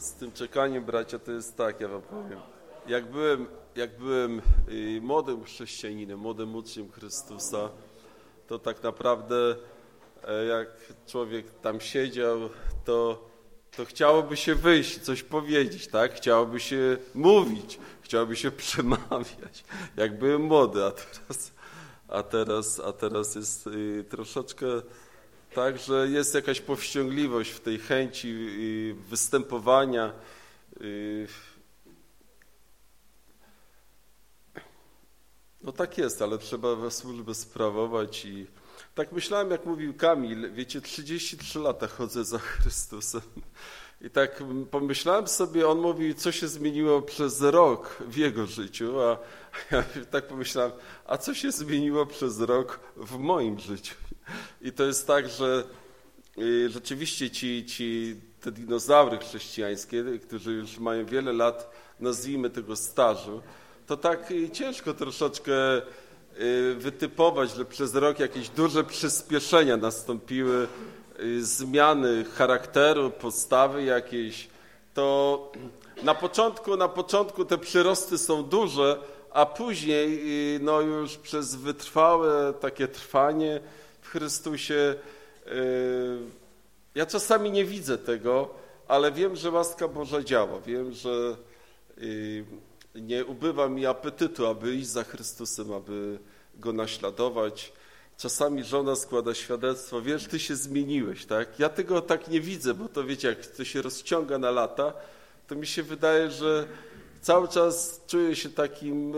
Z tym czekaniem, bracia, to jest tak, ja wam powiem. Jak byłem, jak byłem y, młodym chrześcijaninem, młodym uczniem Chrystusa, to tak naprawdę e, jak człowiek tam siedział, to, to chciałoby się wyjść, coś powiedzieć, tak? Chciałoby się mówić, chciałoby się przemawiać. Jak byłem młody, a teraz, a teraz, a teraz jest y, troszeczkę tak, że jest jakaś powściągliwość w tej chęci y, występowania. Y, no tak jest, ale trzeba służbę sprawować i tak myślałem, jak mówił Kamil, wiecie, 33 lata chodzę za Chrystusem. I tak pomyślałem sobie, on mówi, co się zmieniło przez rok w jego życiu, a ja tak pomyślałem, a co się zmieniło przez rok w moim życiu? I to jest tak, że y, rzeczywiście ci, ci te dinozaury chrześcijańskie, którzy już mają wiele lat, nazwijmy tego stażu, to tak y, ciężko troszeczkę y, wytypować, że przez rok jakieś duże przyspieszenia nastąpiły, zmiany charakteru, postawy jakieś, to na początku, na początku te przyrosty są duże, a później no już przez wytrwałe takie trwanie Chrystusie. E, ja czasami nie widzę tego, ale wiem, że łaska Boża działa. Wiem, że e, nie ubywa mi apetytu, aby iść za Chrystusem, aby Go naśladować. Czasami żona składa świadectwo, wiesz, ty się zmieniłeś, tak? Ja tego tak nie widzę, bo to wiecie, jak to się rozciąga na lata, to mi się wydaje, że cały czas czuję się takim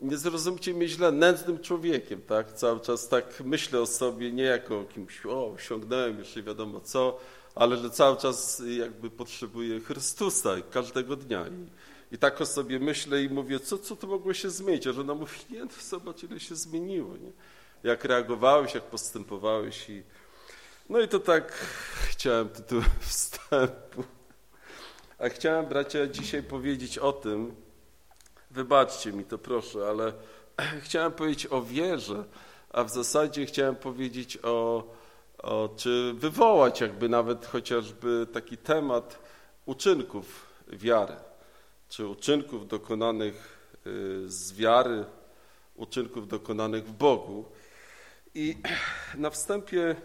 nie zrozumcie mnie źle, nędznym człowiekiem, tak? Cały czas tak myślę o sobie nie jako kimś, o, osiągnąłem już nie wiadomo co, ale że cały czas jakby potrzebuję Chrystusa każdego dnia. I, i tak o sobie myślę i mówię, co, co to mogło się zmienić? A żona mówi, nie, no zobacz, ile się zmieniło, nie? Jak reagowałeś, jak postępowałeś i... No i to tak chciałem tytuł wstępu. A chciałem, bracia, dzisiaj powiedzieć o tym, Wybaczcie mi to proszę, ale chciałem powiedzieć o wierze, a w zasadzie chciałem powiedzieć o, o czy wywołać jakby nawet chociażby taki temat uczynków wiary, czy uczynków dokonanych y, z wiary, uczynków dokonanych w Bogu. I na wstępie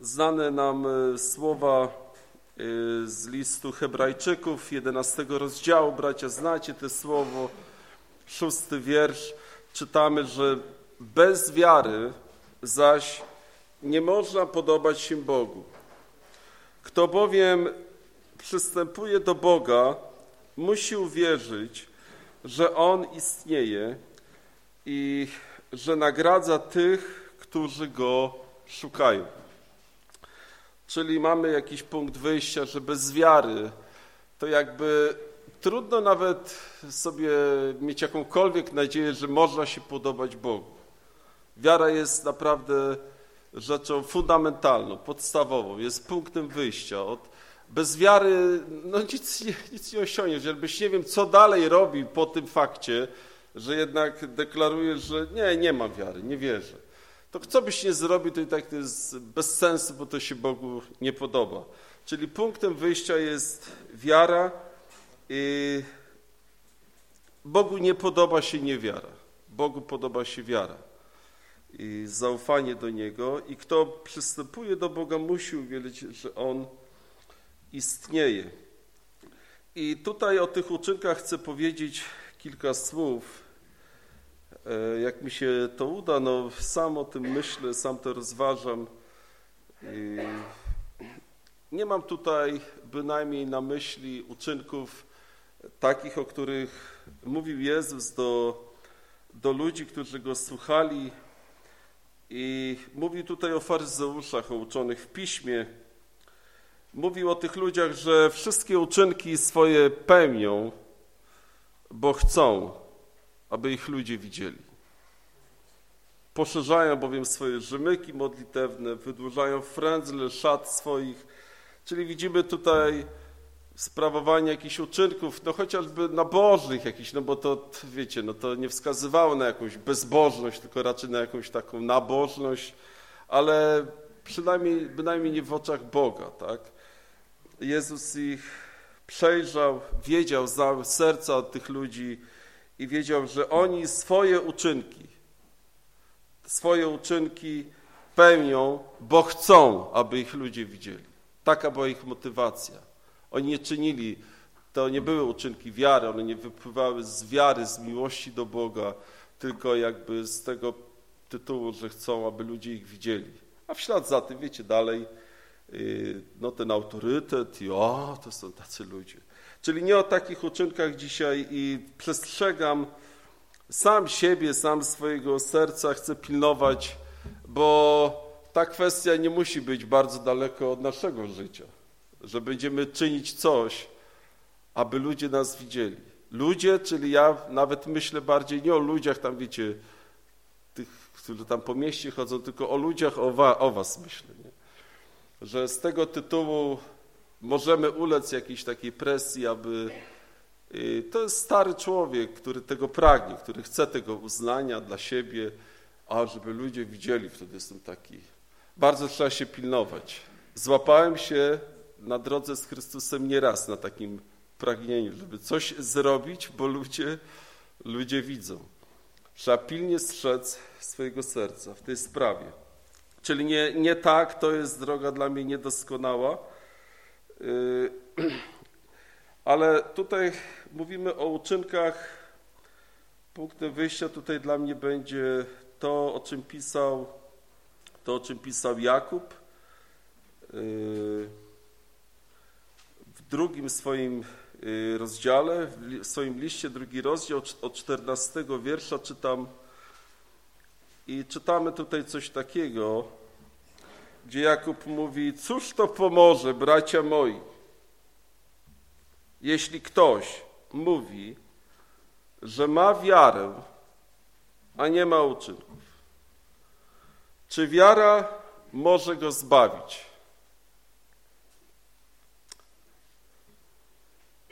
znane nam y, słowa z listu Hebrajczyków, 11 rozdziału. Bracia, znacie to słowo, szósty wiersz. Czytamy, że bez wiary zaś nie można podobać się Bogu. Kto bowiem przystępuje do Boga, musi uwierzyć, że On istnieje i że nagradza tych, którzy Go szukają. Czyli mamy jakiś punkt wyjścia, że bez wiary to jakby trudno nawet sobie mieć jakąkolwiek nadzieję, że można się podobać Bogu. Wiara jest naprawdę rzeczą fundamentalną, podstawową, jest punktem wyjścia. Od, bez wiary no nic, nic nie osiągniesz. Jakbyś nie wiem, co dalej robi po tym fakcie, że jednak deklarujesz, że nie, nie ma wiary, nie wierzę to co byś nie zrobił, to i tak to jest bez sensu, bo to się Bogu nie podoba. Czyli punktem wyjścia jest wiara i Bogu nie podoba się niewiara. Bogu podoba się wiara i zaufanie do Niego i kto przystępuje do Boga musi uwierzyć, że On istnieje. I tutaj o tych uczynkach chcę powiedzieć kilka słów. E, jak mi się to uda, no sam o tym myślę, sam to rozważam. Nie mam tutaj bynajmniej na myśli uczynków takich, o których mówił Jezus do, do ludzi, którzy Go słuchali i mówił tutaj o faryzeuszach, o uczonych w Piśmie. Mówił o tych ludziach, że wszystkie uczynki swoje pełnią, bo chcą, aby ich ludzie widzieli. Poszerzają bowiem swoje rzemyki modlitewne, wydłużają frędzle szat swoich, czyli widzimy tutaj sprawowanie jakichś uczynków, no chociażby nabożnych jakichś, no bo to, wiecie, no to nie wskazywało na jakąś bezbożność, tylko raczej na jakąś taką nabożność, ale przynajmniej, bynajmniej nie w oczach Boga, tak? Jezus ich przejrzał, wiedział, znał serca tych ludzi i wiedział, że oni swoje uczynki, swoje uczynki pełnią, bo chcą, aby ich ludzie widzieli. Taka była ich motywacja. Oni nie czynili, to nie były uczynki wiary, one nie wypływały z wiary, z miłości do Boga, tylko jakby z tego tytułu, że chcą, aby ludzie ich widzieli. A w ślad za tym, wiecie, dalej, yy, no ten autorytet i o, to są tacy ludzie. Czyli nie o takich uczynkach dzisiaj i przestrzegam sam siebie, sam swojego serca chcę pilnować, bo ta kwestia nie musi być bardzo daleko od naszego życia, że będziemy czynić coś, aby ludzie nas widzieli. Ludzie, czyli ja nawet myślę bardziej nie o ludziach tam, wiecie, tych, którzy tam po mieście chodzą, tylko o ludziach, o, wa, o was myślę, nie? że z tego tytułu możemy ulec jakiejś takiej presji, aby y, to jest stary człowiek, który tego pragnie, który chce tego uznania dla siebie, a żeby ludzie widzieli, wtedy jestem taki. Bardzo trzeba się pilnować. Złapałem się na drodze z Chrystusem nieraz na takim pragnieniu, żeby coś zrobić, bo ludzie, ludzie widzą. Trzeba pilnie strzec swojego serca w tej sprawie. Czyli nie, nie tak, to jest droga dla mnie niedoskonała, ale tutaj mówimy o uczynkach. Punktem wyjścia tutaj dla mnie będzie to, o czym pisał, to, o czym pisał Jakub yy, w drugim swoim yy, rozdziale, w swoim liście, drugi rozdział, od 14 wiersza czytam i czytamy tutaj coś takiego, gdzie Jakub mówi, cóż to pomoże, bracia moi, jeśli ktoś mówi, że ma wiarę, a nie ma uczynków. Czy wiara może go zbawić?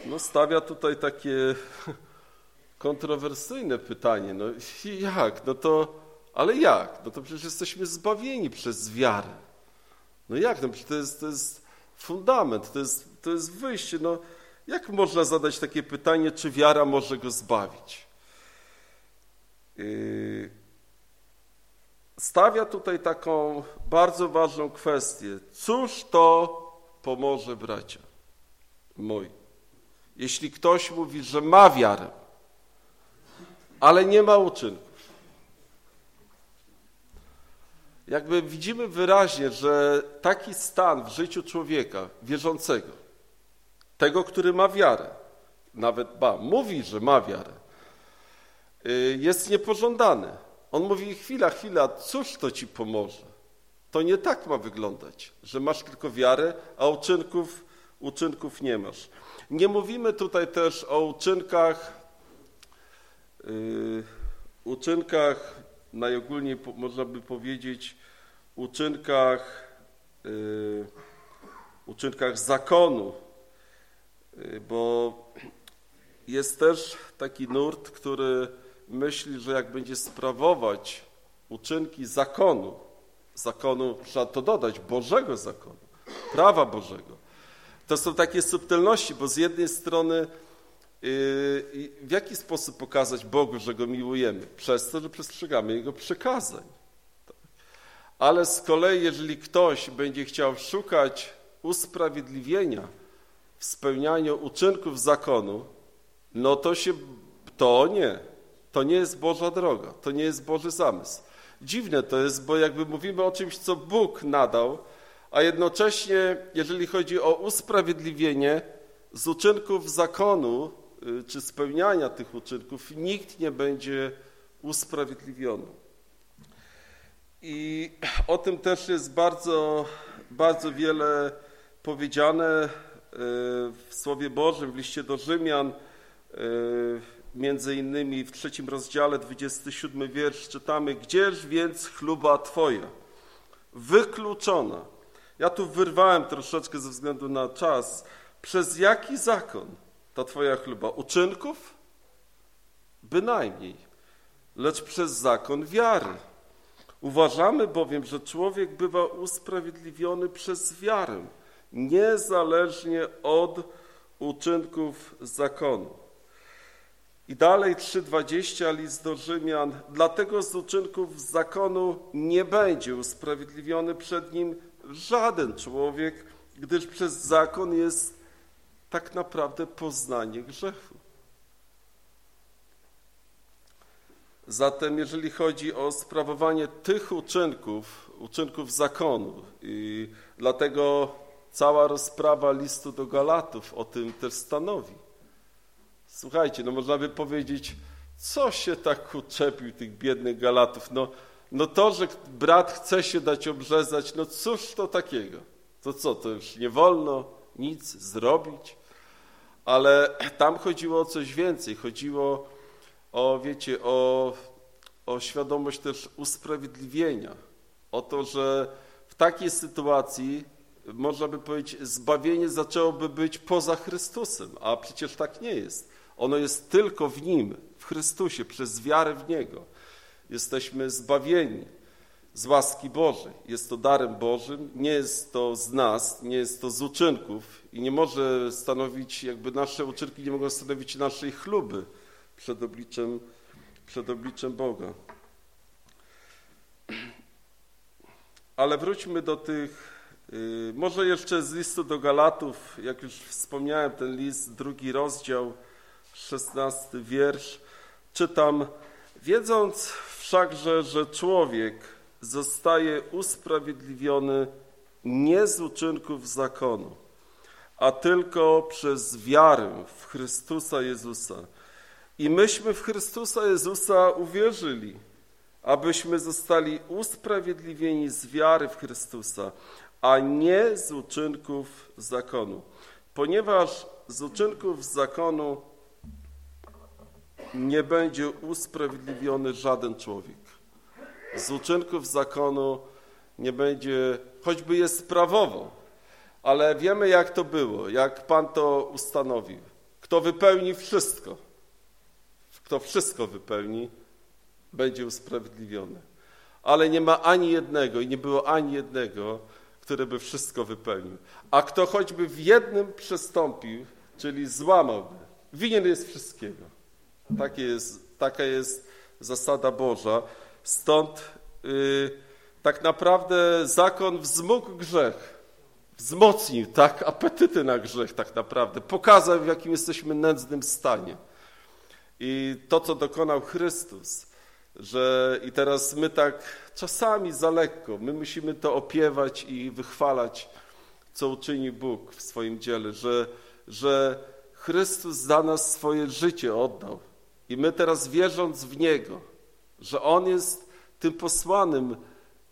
No stawia tutaj takie kontrowersyjne pytanie. No jak? No to, ale jak? No to przecież jesteśmy zbawieni przez wiarę. No jak? No to jest, to jest fundament, to jest, to jest wyjście. No jak można zadać takie pytanie, czy wiara może go zbawić? Yy, stawia tutaj taką bardzo ważną kwestię. Cóż to pomoże bracia moi? Jeśli ktoś mówi, że ma wiarę, ale nie ma uczynków. Jakby widzimy wyraźnie, że taki stan w życiu człowieka wierzącego, tego, który ma wiarę, nawet ba, mówi, że ma wiarę, y, jest niepożądany. On mówi, chwila, chwila, cóż to ci pomoże? To nie tak ma wyglądać, że masz tylko wiarę, a uczynków, uczynków nie masz. Nie mówimy tutaj też o uczynkach, yy, uczynkach, najogólniej można by powiedzieć, uczynkach, yy, uczynkach zakonu, yy, bo jest też taki nurt, który myśli, że jak będzie sprawować uczynki zakonu, zakonu, trzeba to dodać, Bożego zakonu, prawa Bożego, to są takie subtelności, bo z jednej strony yy, w jaki sposób pokazać Bogu, że Go miłujemy? Przez to, że przestrzegamy Jego przekazań. Ale z kolei, jeżeli ktoś będzie chciał szukać usprawiedliwienia w spełnianiu uczynków zakonu, no to się, to nie. To nie jest Boża droga, to nie jest Boży zamysł. Dziwne to jest, bo jakby mówimy o czymś, co Bóg nadał, a jednocześnie, jeżeli chodzi o usprawiedliwienie z uczynków zakonu, y, czy spełniania tych uczynków, nikt nie będzie usprawiedliwiony. I o tym też jest bardzo, bardzo wiele powiedziane y, w Słowie Bożym, w liście do Rzymian, y, między innymi w trzecim rozdziale, 27 wiersz czytamy, gdzież więc chluba Twoja? Wykluczona ja tu wyrwałem troszeczkę ze względu na czas. Przez jaki zakon ta Twoja chluba? Uczynków? Bynajmniej, lecz przez zakon wiary. Uważamy bowiem, że człowiek bywa usprawiedliwiony przez wiarę. niezależnie od uczynków zakonu. I dalej 3,20 list do Rzymian. Dlatego z uczynków zakonu nie będzie usprawiedliwiony przed nim żaden człowiek, gdyż przez zakon jest tak naprawdę poznanie grzechu. Zatem jeżeli chodzi o sprawowanie tych uczynków, uczynków zakonu, i dlatego cała rozprawa listu do Galatów o tym też stanowi. Słuchajcie, no można by powiedzieć, co się tak uczepił tych biednych Galatów? No, no to, że brat chce się dać obrzezać, no cóż to takiego? To co, to już nie wolno nic zrobić? Ale tam chodziło o coś więcej. Chodziło o, wiecie, o, o świadomość też usprawiedliwienia. O to, że w takiej sytuacji, można by powiedzieć, zbawienie zaczęłoby być poza Chrystusem, a przecież tak nie jest. Ono jest tylko w Nim, w Chrystusie, przez wiarę w Niego. Jesteśmy zbawieni z łaski Bożej. Jest to darem Bożym, nie jest to z nas, nie jest to z uczynków i nie może stanowić, jakby nasze uczynki nie mogą stanowić naszej chluby przed obliczem, przed obliczem Boga. Ale wróćmy do tych, y, może jeszcze z listu do Galatów, jak już wspomniałem, ten list, drugi rozdział, szesnasty wiersz, czytam, wiedząc wszakże, że człowiek zostaje usprawiedliwiony nie z uczynków zakonu, a tylko przez wiarę w Chrystusa Jezusa. I myśmy w Chrystusa Jezusa uwierzyli, abyśmy zostali usprawiedliwieni z wiary w Chrystusa, a nie z uczynków zakonu. Ponieważ z uczynków zakonu nie będzie usprawiedliwiony żaden człowiek. Z uczynków zakonu nie będzie, choćby jest prawowo, ale wiemy jak to było, jak Pan to ustanowił. Kto wypełni wszystko, kto wszystko wypełni, będzie usprawiedliwiony. Ale nie ma ani jednego i nie było ani jednego, który by wszystko wypełnił. A kto choćby w jednym przestąpił, czyli złamałby, winien jest wszystkiego. Jest, taka jest zasada Boża. Stąd yy, tak naprawdę zakon wzmógł grzech, wzmocnił tak apetyty na grzech tak naprawdę, pokazał w jakim jesteśmy nędznym stanie. I to, co dokonał Chrystus, że i teraz my tak czasami za lekko, my musimy to opiewać i wychwalać, co uczyni Bóg w swoim dziele, że, że Chrystus za nas swoje życie oddał. I my teraz wierząc w Niego, że On jest tym posłanym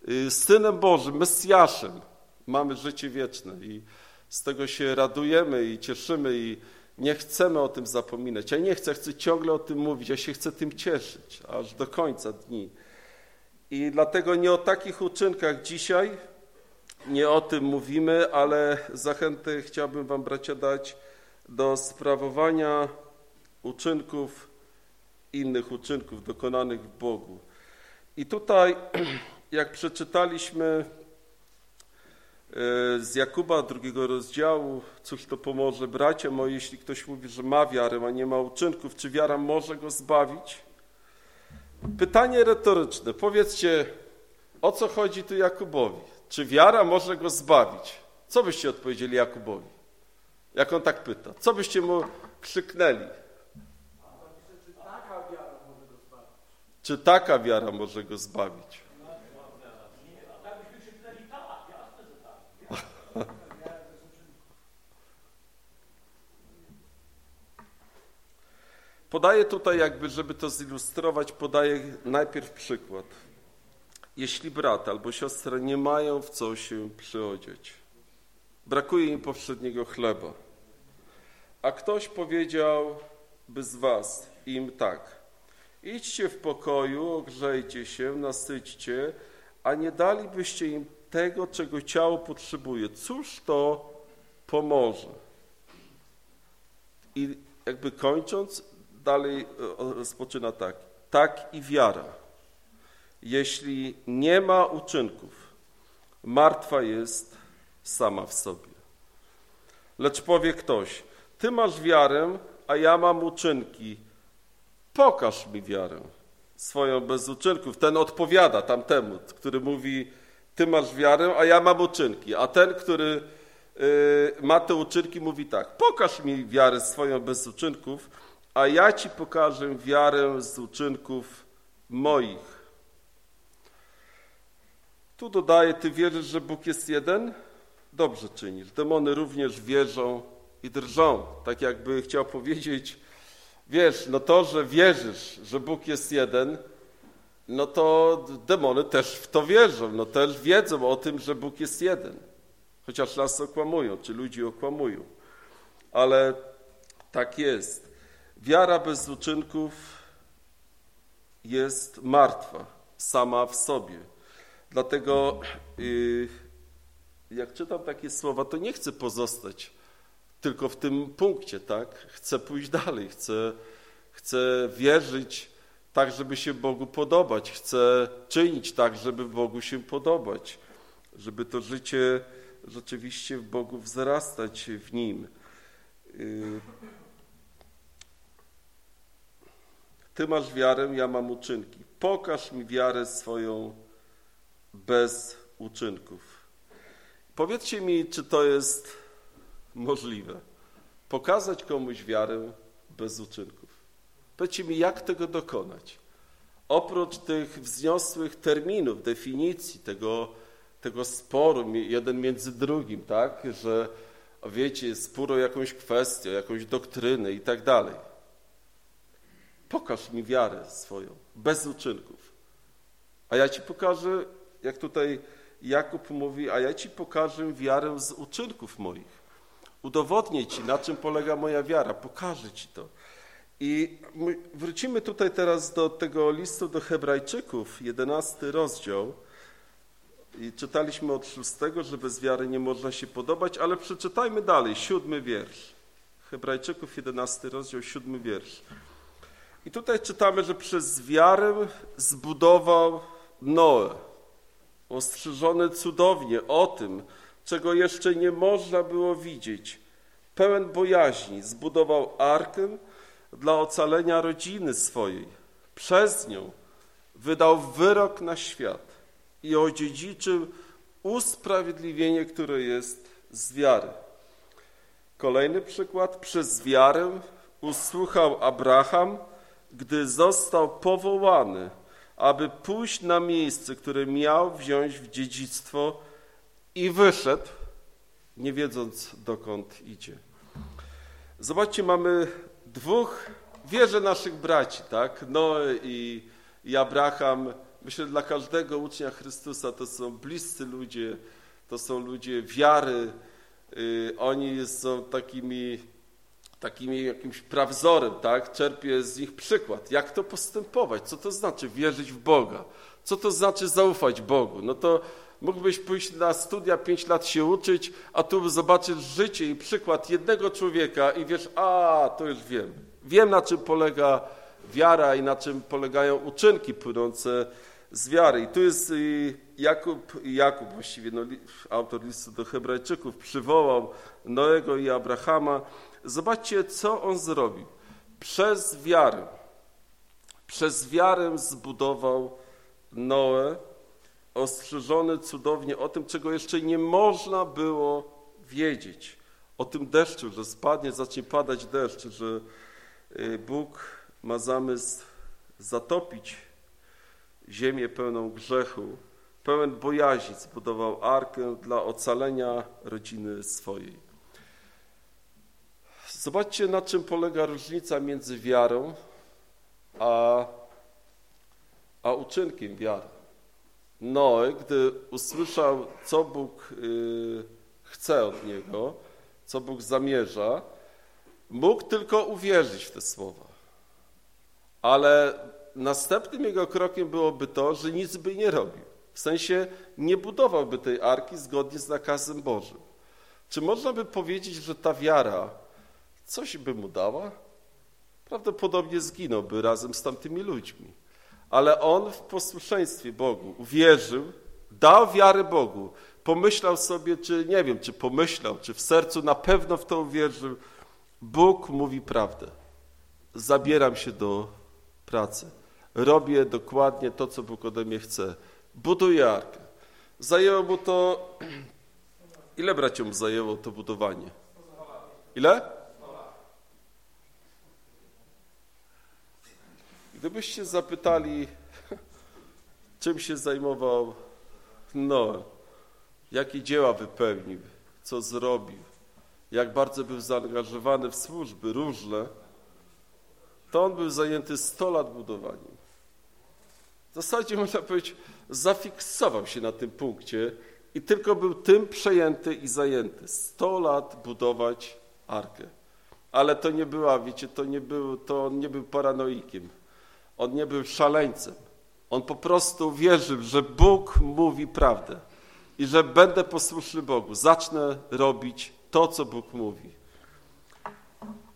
y, Synem Bożym, Mesjaszem, mamy życie wieczne i z tego się radujemy i cieszymy i nie chcemy o tym zapominać. Ja nie chcę, chcę ciągle o tym mówić, ja się chcę tym cieszyć, aż do końca dni. I dlatego nie o takich uczynkach dzisiaj, nie o tym mówimy, ale zachętę chciałbym wam, bracia, dać do sprawowania uczynków, innych uczynków dokonanych w Bogu. I tutaj, jak przeczytaliśmy z Jakuba drugiego rozdziału, cóż to pomoże bracia moi, jeśli ktoś mówi, że ma wiarę, a nie ma uczynków, czy wiara może go zbawić? Pytanie retoryczne. Powiedzcie, o co chodzi tu Jakubowi? Czy wiara może go zbawić? Co byście odpowiedzieli Jakubowi? Jak on tak pyta? Co byście mu krzyknęli? Czy taka wiara może go zbawić? Podaję tutaj jakby, żeby to zilustrować, podaję najpierw przykład. Jeśli brat albo siostra nie mają w co się przyodzieć, brakuje im powszedniego chleba, a ktoś powiedziałby z was im tak, idźcie w pokoju, ogrzejcie się, nasyćcie, a nie dalibyście im tego, czego ciało potrzebuje. Cóż to pomoże? I jakby kończąc, dalej e, rozpoczyna tak. Tak i wiara. Jeśli nie ma uczynków, martwa jest sama w sobie. Lecz powie ktoś, ty masz wiarę, a ja mam uczynki. Pokaż mi wiarę swoją bez uczynków. Ten odpowiada tamtemu, który mówi, ty masz wiarę, a ja mam uczynki. A ten, który y, ma te uczynki, mówi tak, pokaż mi wiarę swoją bez uczynków, a ja ci pokażę wiarę z uczynków moich. Tu dodaje, ty wierzysz, że Bóg jest jeden? Dobrze czynisz. Demony również wierzą i drżą. Tak jakby chciał powiedzieć, wiesz, no to, że wierzysz, że Bóg jest jeden, no to demony też w to wierzą, no też wiedzą o tym, że Bóg jest jeden. Chociaż nas okłamują, czy ludzi okłamują. Ale tak jest. Wiara bez uczynków jest martwa sama w sobie. Dlatego yy, jak czytam takie słowa, to nie chcę pozostać tylko w tym punkcie, tak? Chcę pójść dalej, chcę, chcę wierzyć tak, żeby się Bogu podobać, chcę czynić tak, żeby Bogu się podobać, żeby to życie rzeczywiście w Bogu wzrastać w Nim. Y, Ty masz wiarę, ja mam uczynki. Pokaż mi wiarę swoją bez uczynków. Powiedzcie mi, czy to jest możliwe. Pokazać komuś wiarę bez uczynków. Powiedzcie mi, jak tego dokonać. Oprócz tych wzniosłych terminów, definicji, tego, tego sporu jeden między drugim, tak, że wiecie, spór o jakąś kwestię, jakąś doktrynę i tak dalej. Pokaż mi wiarę swoją, bez uczynków. A ja ci pokażę, jak tutaj Jakub mówi, a ja ci pokażę wiarę z uczynków moich. Udowodnię ci, na czym polega moja wiara, pokażę ci to. I wrócimy tutaj teraz do tego listu do Hebrajczyków, jedenasty rozdział. I czytaliśmy od szóstego, że bez wiary nie można się podobać, ale przeczytajmy dalej, siódmy wiersz. Hebrajczyków, jedenasty rozdział, siódmy wiersz. I tutaj czytamy, że przez wiarę zbudował Noe, ostrzeżony cudownie o tym, czego jeszcze nie można było widzieć. Pełen bojaźni zbudował arkę dla ocalenia rodziny swojej. Przez nią wydał wyrok na świat i odziedziczył usprawiedliwienie, które jest z wiary. Kolejny przykład. Przez wiarę usłuchał Abraham, gdy został powołany, aby pójść na miejsce, które miał wziąć w dziedzictwo i wyszedł, nie wiedząc dokąd idzie. Zobaczcie, mamy dwóch wierzę naszych braci, tak? Noe i, i Abraham. Myślę, dla każdego ucznia Chrystusa to są bliscy ludzie, to są ludzie wiary. Yy, oni są takimi, takimi jakimś prawzorem, tak? Czerpię z nich przykład. Jak to postępować? Co to znaczy wierzyć w Boga? Co to znaczy zaufać Bogu? No to Mógłbyś pójść na studia, pięć lat się uczyć, a tu zobaczysz życie i przykład jednego człowieka i wiesz, a, to już wiem. Wiem, na czym polega wiara i na czym polegają uczynki płynące z wiary. I tu jest y, Jakub, Jakub właściwie, no, autor listu do hebrajczyków, przywołał Noego i Abrahama. Zobaczcie, co on zrobił. Przez wiarę, przez wiarę zbudował Noe, ostrzeżony cudownie o tym, czego jeszcze nie można było wiedzieć. O tym deszczu, że spadnie, zacznie padać deszcz, że y, Bóg ma zamysł zatopić ziemię pełną grzechu, pełen bojaźni, zbudował arkę dla ocalenia rodziny swojej. Zobaczcie, na czym polega różnica między wiarą a, a uczynkiem wiary. Noe, gdy usłyszał, co Bóg y, chce od niego, co Bóg zamierza, mógł tylko uwierzyć w te słowa. Ale następnym jego krokiem byłoby to, że nic by nie robił. W sensie nie budowałby tej arki zgodnie z nakazem Bożym. Czy można by powiedzieć, że ta wiara coś by mu dała? Prawdopodobnie zginąłby razem z tamtymi ludźmi ale on w posłuszeństwie Bogu uwierzył, dał wiarę Bogu, pomyślał sobie, czy nie wiem, czy pomyślał, czy w sercu na pewno w to uwierzył, Bóg mówi prawdę. Zabieram się do pracy. Robię dokładnie to, co Bóg ode mnie chce. Buduję arkę. Zajęło mu to... Ile braciom zajęło to budowanie? Ile? Gdybyście zapytali, czym się zajmował Noe, jakie dzieła wypełnił, co zrobił, jak bardzo był zaangażowany w służby różne, to on był zajęty 100 lat budowaniem. W zasadzie można powiedzieć, zafiksował się na tym punkcie i tylko był tym przejęty i zajęty. 100 lat budować arkę. Ale to nie była, wiecie, to nie był, to on nie był paranoikiem. On nie był szaleńcem. On po prostu wierzył, że Bóg mówi prawdę i że będę posłuszny Bogu. Zacznę robić to, co Bóg mówi.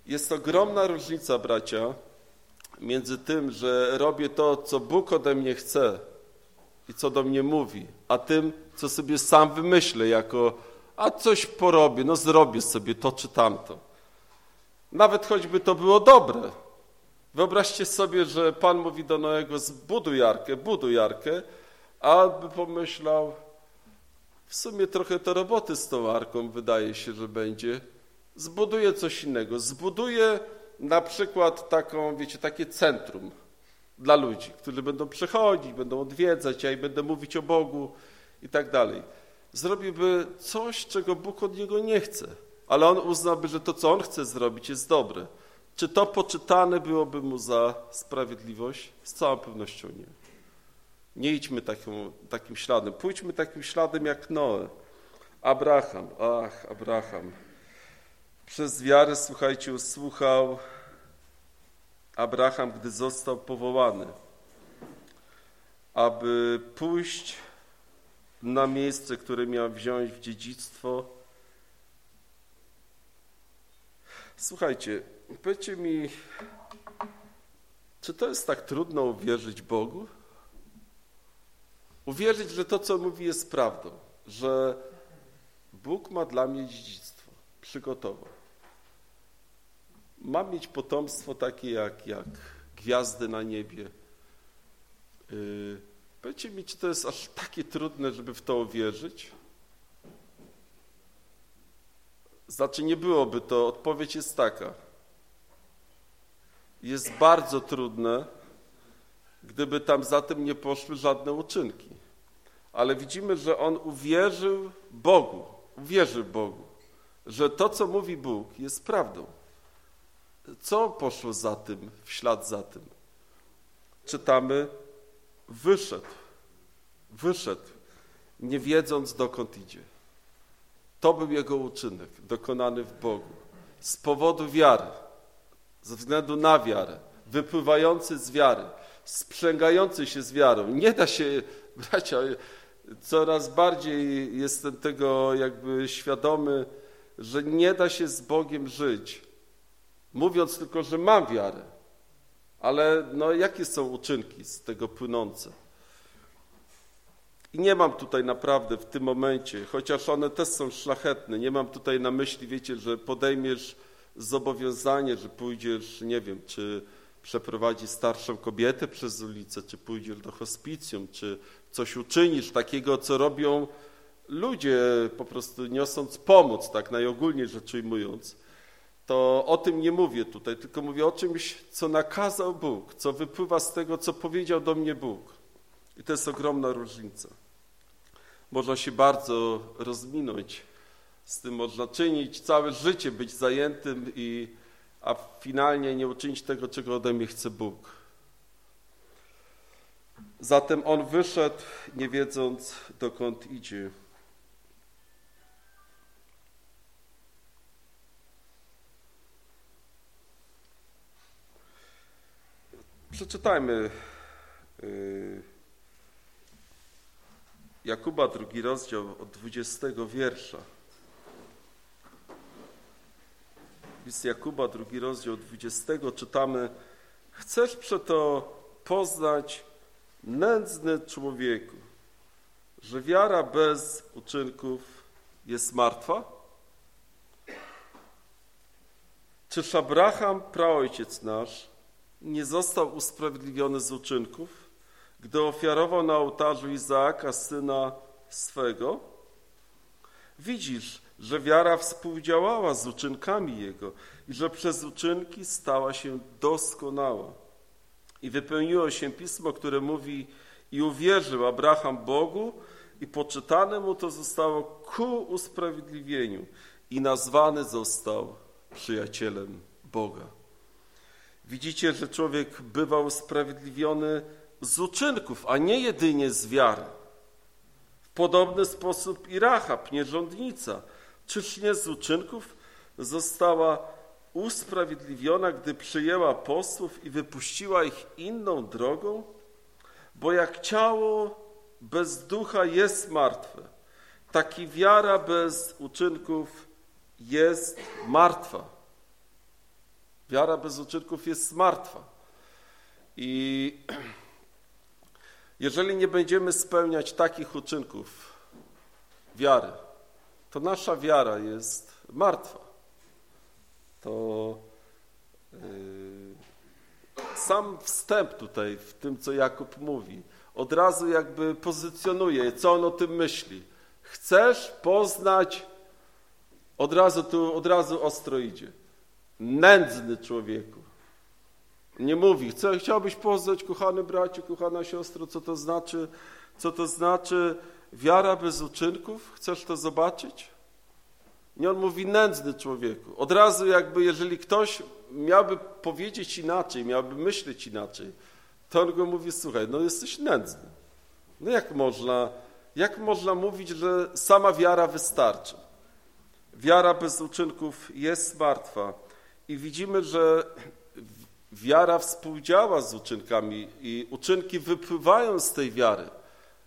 Jest ogromna różnica, bracia, między tym, że robię to, co Bóg ode mnie chce i co do mnie mówi, a tym, co sobie sam wymyślę jako, a coś porobię, no zrobię sobie to czy tamto. Nawet choćby to było dobre. Wyobraźcie sobie, że Pan mówi do Noego, zbuduj jarkę, buduj jarkę, a by pomyślał, w sumie trochę to roboty z tą arką wydaje się, że będzie. Zbuduję coś innego. Zbuduję na przykład taką, wiecie, takie centrum dla ludzi, którzy będą przechodzić, będą odwiedzać, ja i będę mówić o Bogu i tak dalej. Zrobiłby coś, czego Bóg od niego nie chce, ale on uznałby, że to, co on chce zrobić, jest dobre. Czy to poczytane byłoby mu za sprawiedliwość? Z całą pewnością nie. Nie idźmy takim, takim śladem. Pójdźmy takim śladem jak Noe. Abraham, ach, Abraham. Przez wiarę, słuchajcie, usłuchał Abraham, gdy został powołany, aby pójść na miejsce, które miał wziąć w dziedzictwo. Słuchajcie, powiedzcie mi, czy to jest tak trudno uwierzyć Bogu? Uwierzyć, że to, co mówi, jest prawdą, że Bóg ma dla mnie dziedzictwo, przygotował. Mam mieć potomstwo takie jak, jak gwiazdy na niebie. Yy, powiedzcie mi, czy to jest aż takie trudne, żeby w to uwierzyć? Znaczy nie byłoby to, odpowiedź jest taka. Jest bardzo trudne, gdyby tam za tym nie poszły żadne uczynki. Ale widzimy, że on uwierzył Bogu, uwierzył Bogu, że to, co mówi Bóg, jest prawdą. Co poszło za tym, w ślad za tym? Czytamy, wyszedł, wyszedł, nie wiedząc dokąd idzie. To był jego uczynek, dokonany w Bogu. Z powodu wiary, ze względu na wiarę, wypływający z wiary, sprzęgający się z wiarą. Nie da się, bracia, coraz bardziej jestem tego jakby świadomy, że nie da się z Bogiem żyć, mówiąc tylko, że mam wiarę. Ale no, jakie są uczynki z tego płynące? I nie mam tutaj naprawdę w tym momencie, chociaż one też są szlachetne, nie mam tutaj na myśli, wiecie, że podejmiesz zobowiązanie, że pójdziesz, nie wiem, czy przeprowadzisz starszą kobietę przez ulicę, czy pójdziesz do hospicjum, czy coś uczynisz takiego, co robią ludzie, po prostu niosąc pomoc, tak najogólniej rzecz ujmując, to o tym nie mówię tutaj, tylko mówię o czymś, co nakazał Bóg, co wypływa z tego, co powiedział do mnie Bóg. I to jest ogromna różnica. Można się bardzo rozminąć z tym, można czynić całe życie, być zajętym, i, a finalnie nie uczynić tego, czego ode mnie chce Bóg. Zatem on wyszedł, nie wiedząc, dokąd idzie. Przeczytajmy y, Jakuba, drugi rozdział od 20 wiersza. List Jakuba, drugi rozdział 20 czytamy Chcesz przeto poznać nędzny człowieku, że wiara bez uczynków jest martwa? Czyż Abraham, praojciec nasz, nie został usprawiedliwiony z uczynków, gdy ofiarował na ołtarzu Izaaka, syna swego? Widzisz, że wiara współdziałała z uczynkami jego i że przez uczynki stała się doskonała. I wypełniło się pismo, które mówi: I uwierzył Abraham Bogu, i poczytane mu to zostało ku usprawiedliwieniu, i nazwany został przyjacielem Boga. Widzicie, że człowiek bywa usprawiedliwiony z uczynków, a nie jedynie z wiary. W podobny sposób i Rahab, nierządnica, czyż nie z uczynków została usprawiedliwiona, gdy przyjęła posłów i wypuściła ich inną drogą? Bo jak ciało bez ducha jest martwe, tak i wiara bez uczynków jest martwa. Wiara bez uczynków jest martwa. I jeżeli nie będziemy spełniać takich uczynków wiary, to nasza wiara jest martwa. To yy, sam wstęp tutaj w tym, co Jakub mówi, od razu jakby pozycjonuje, co on o tym myśli. Chcesz poznać, od razu tu, od razu ostro idzie. Nędzny człowieku. Nie mówi, chcę, chciałbyś poznać, kochany bracie, kochana siostro, co to znaczy, co to znaczy wiara bez uczynków? Chcesz to zobaczyć? Nie, on mówi nędzny człowieku. Od razu jakby, jeżeli ktoś miałby powiedzieć inaczej, miałby myśleć inaczej, to on go mówi, słuchaj, no jesteś nędzny. No jak można, jak można mówić, że sama wiara wystarczy? Wiara bez uczynków jest martwa. I widzimy, że wiara współdziała z uczynkami i uczynki wypływają z tej wiary.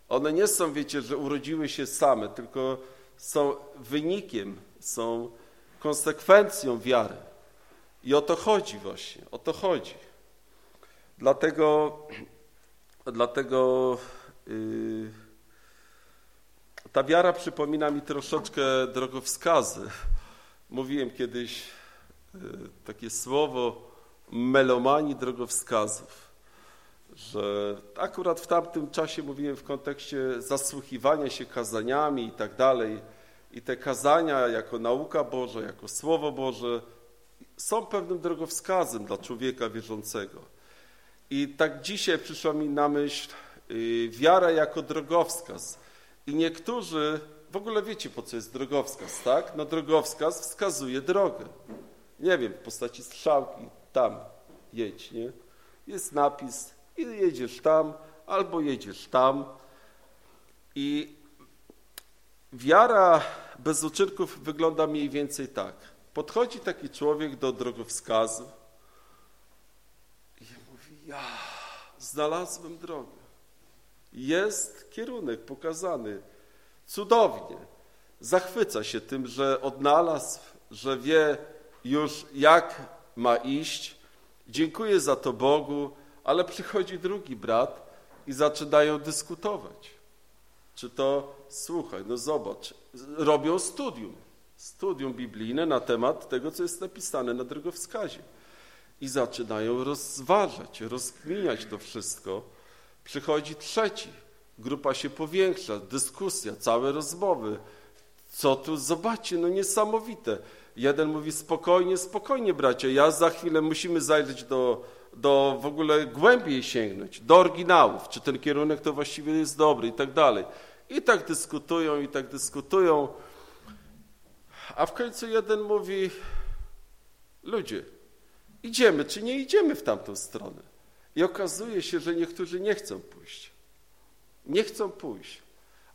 One nie są, wiecie, że urodziły się same, tylko są wynikiem, są konsekwencją wiary. I o to chodzi właśnie, o to chodzi. Dlatego, dlatego yy, ta wiara przypomina mi troszeczkę drogowskazy. Mówiłem kiedyś yy, takie słowo melomanii drogowskazów, że akurat w tamtym czasie mówiłem w kontekście zasłuchiwania się kazaniami i tak dalej. I te kazania jako nauka Boża, jako Słowo Boże są pewnym drogowskazem dla człowieka wierzącego. I tak dzisiaj przyszła mi na myśl yy, wiara jako drogowskaz. I niektórzy, w ogóle wiecie po co jest drogowskaz, tak? No drogowskaz wskazuje drogę. Nie wiem, w postaci strzałki, tam jedź, nie? Jest napis i jedziesz tam, albo jedziesz tam. I wiara bez uczynków wygląda mniej więcej tak. Podchodzi taki człowiek do drogowskazu i mówi, ja znalazłem drogę. Jest kierunek pokazany. Cudownie. Zachwyca się tym, że odnalazł, że wie już jak ma iść. Dziękuję za to Bogu, ale przychodzi drugi brat i zaczynają dyskutować. Czy to, słuchaj, no zobacz, robią studium, studium biblijne na temat tego, co jest napisane na drogowskazie. I zaczynają rozważać, rozkminiać to wszystko. Przychodzi trzeci, grupa się powiększa, dyskusja, całe rozmowy. Co tu, zobaczcie, no niesamowite. Jeden mówi spokojnie, spokojnie bracie, ja za chwilę musimy zajrzeć do, do w ogóle głębiej sięgnąć, do oryginałów, czy ten kierunek to właściwie jest dobry i tak dalej. I tak dyskutują, i tak dyskutują. A w końcu jeden mówi, ludzie, idziemy czy nie idziemy w tamtą stronę. I okazuje się, że niektórzy nie chcą pójść. Nie chcą pójść.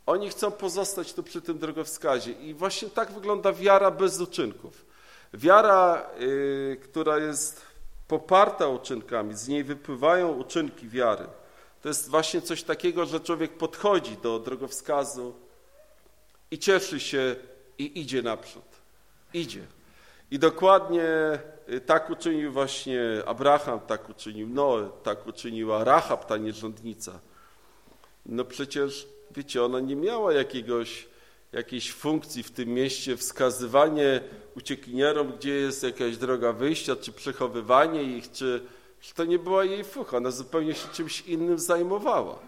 Oni chcą pozostać tu przy tym drogowskazie. I właśnie tak wygląda wiara bez uczynków. Wiara, yy, która jest poparta uczynkami, z niej wypływają uczynki wiary. To jest właśnie coś takiego, że człowiek podchodzi do drogowskazu i cieszy się i idzie naprzód. Idzie. I dokładnie y, tak uczynił właśnie Abraham, tak uczynił Noe, tak uczyniła Rahab, ta nierządnica. No przecież wiecie, ona nie miała jakiegoś, jakiejś funkcji w tym mieście, wskazywanie uciekinierom, gdzie jest jakaś droga wyjścia, czy przechowywanie ich, czy, czy to nie była jej fucha. Ona zupełnie się czymś innym zajmowała.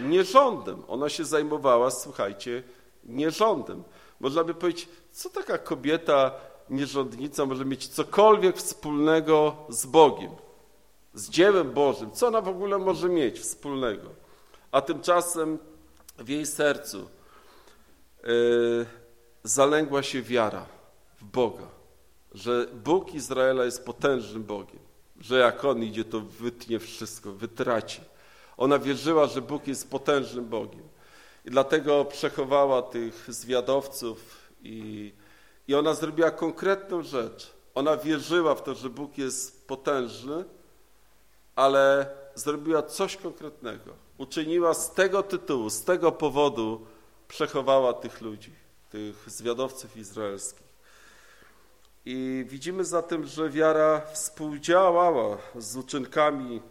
Nie rządem. Ona się zajmowała, słuchajcie, nie rządem. Można by powiedzieć, co taka kobieta nierządnica może mieć cokolwiek wspólnego z Bogiem, z dziełem Bożym? Co ona w ogóle może mieć wspólnego? A tymczasem w jej sercu zalęgła się wiara w Boga, że Bóg Izraela jest potężnym Bogiem, że jak On idzie, to wytnie wszystko, wytraci. Ona wierzyła, że Bóg jest potężnym Bogiem. I dlatego przechowała tych zwiadowców i, i ona zrobiła konkretną rzecz. Ona wierzyła w to, że Bóg jest potężny, ale zrobiła coś konkretnego. Uczyniła z tego tytułu, z tego powodu przechowała tych ludzi, tych zwiadowców izraelskich. I widzimy zatem, że wiara współdziałała z uczynkami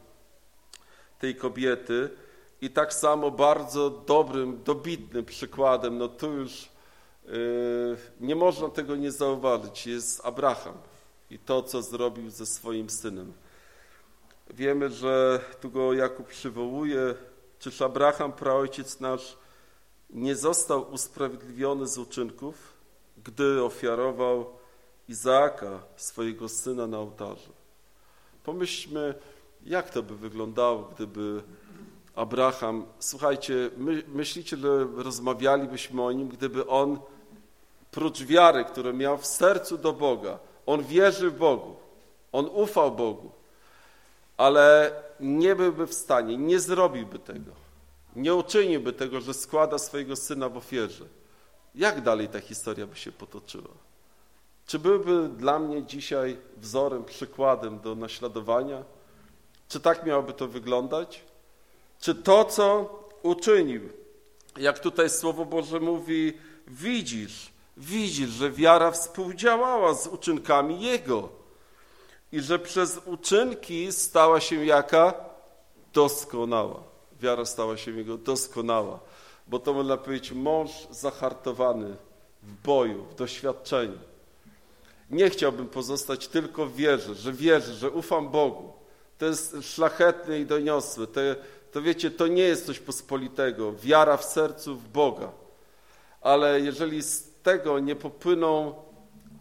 tej kobiety i tak samo bardzo dobrym, dobitnym przykładem, no tu już yy, nie można tego nie zauważyć, jest Abraham i to, co zrobił ze swoim synem. Wiemy, że tu go Jakub przywołuje, czyż Abraham, praojciec nasz, nie został usprawiedliwiony z uczynków, gdy ofiarował Izaaka, swojego syna na ołtarzu. Pomyślmy, jak to by wyglądało, gdyby Abraham, słuchajcie, my, myślicie, że rozmawialibyśmy o nim, gdyby on, prócz wiary, którą miał w sercu do Boga, on wierzy w Bogu, on ufał Bogu, ale nie byłby w stanie, nie zrobiłby tego, nie uczyniłby tego, że składa swojego syna w ofierze. Jak dalej ta historia by się potoczyła? Czy byłby dla mnie dzisiaj wzorem, przykładem do naśladowania? Czy tak miałoby to wyglądać? Czy to, co uczynił, jak tutaj Słowo Boże mówi, widzisz, widzisz, że wiara współdziałała z uczynkami Jego i że przez uczynki stała się jaka? Doskonała. Wiara stała się Jego doskonała, bo to można powiedzieć mąż zahartowany w boju, w doświadczeniu. Nie chciałbym pozostać tylko w wierze, że wierzę, że ufam Bogu, to jest szlachetne i doniosłe. To, to wiecie, to nie jest coś pospolitego. Wiara w sercu w Boga. Ale jeżeli z tego nie popłyną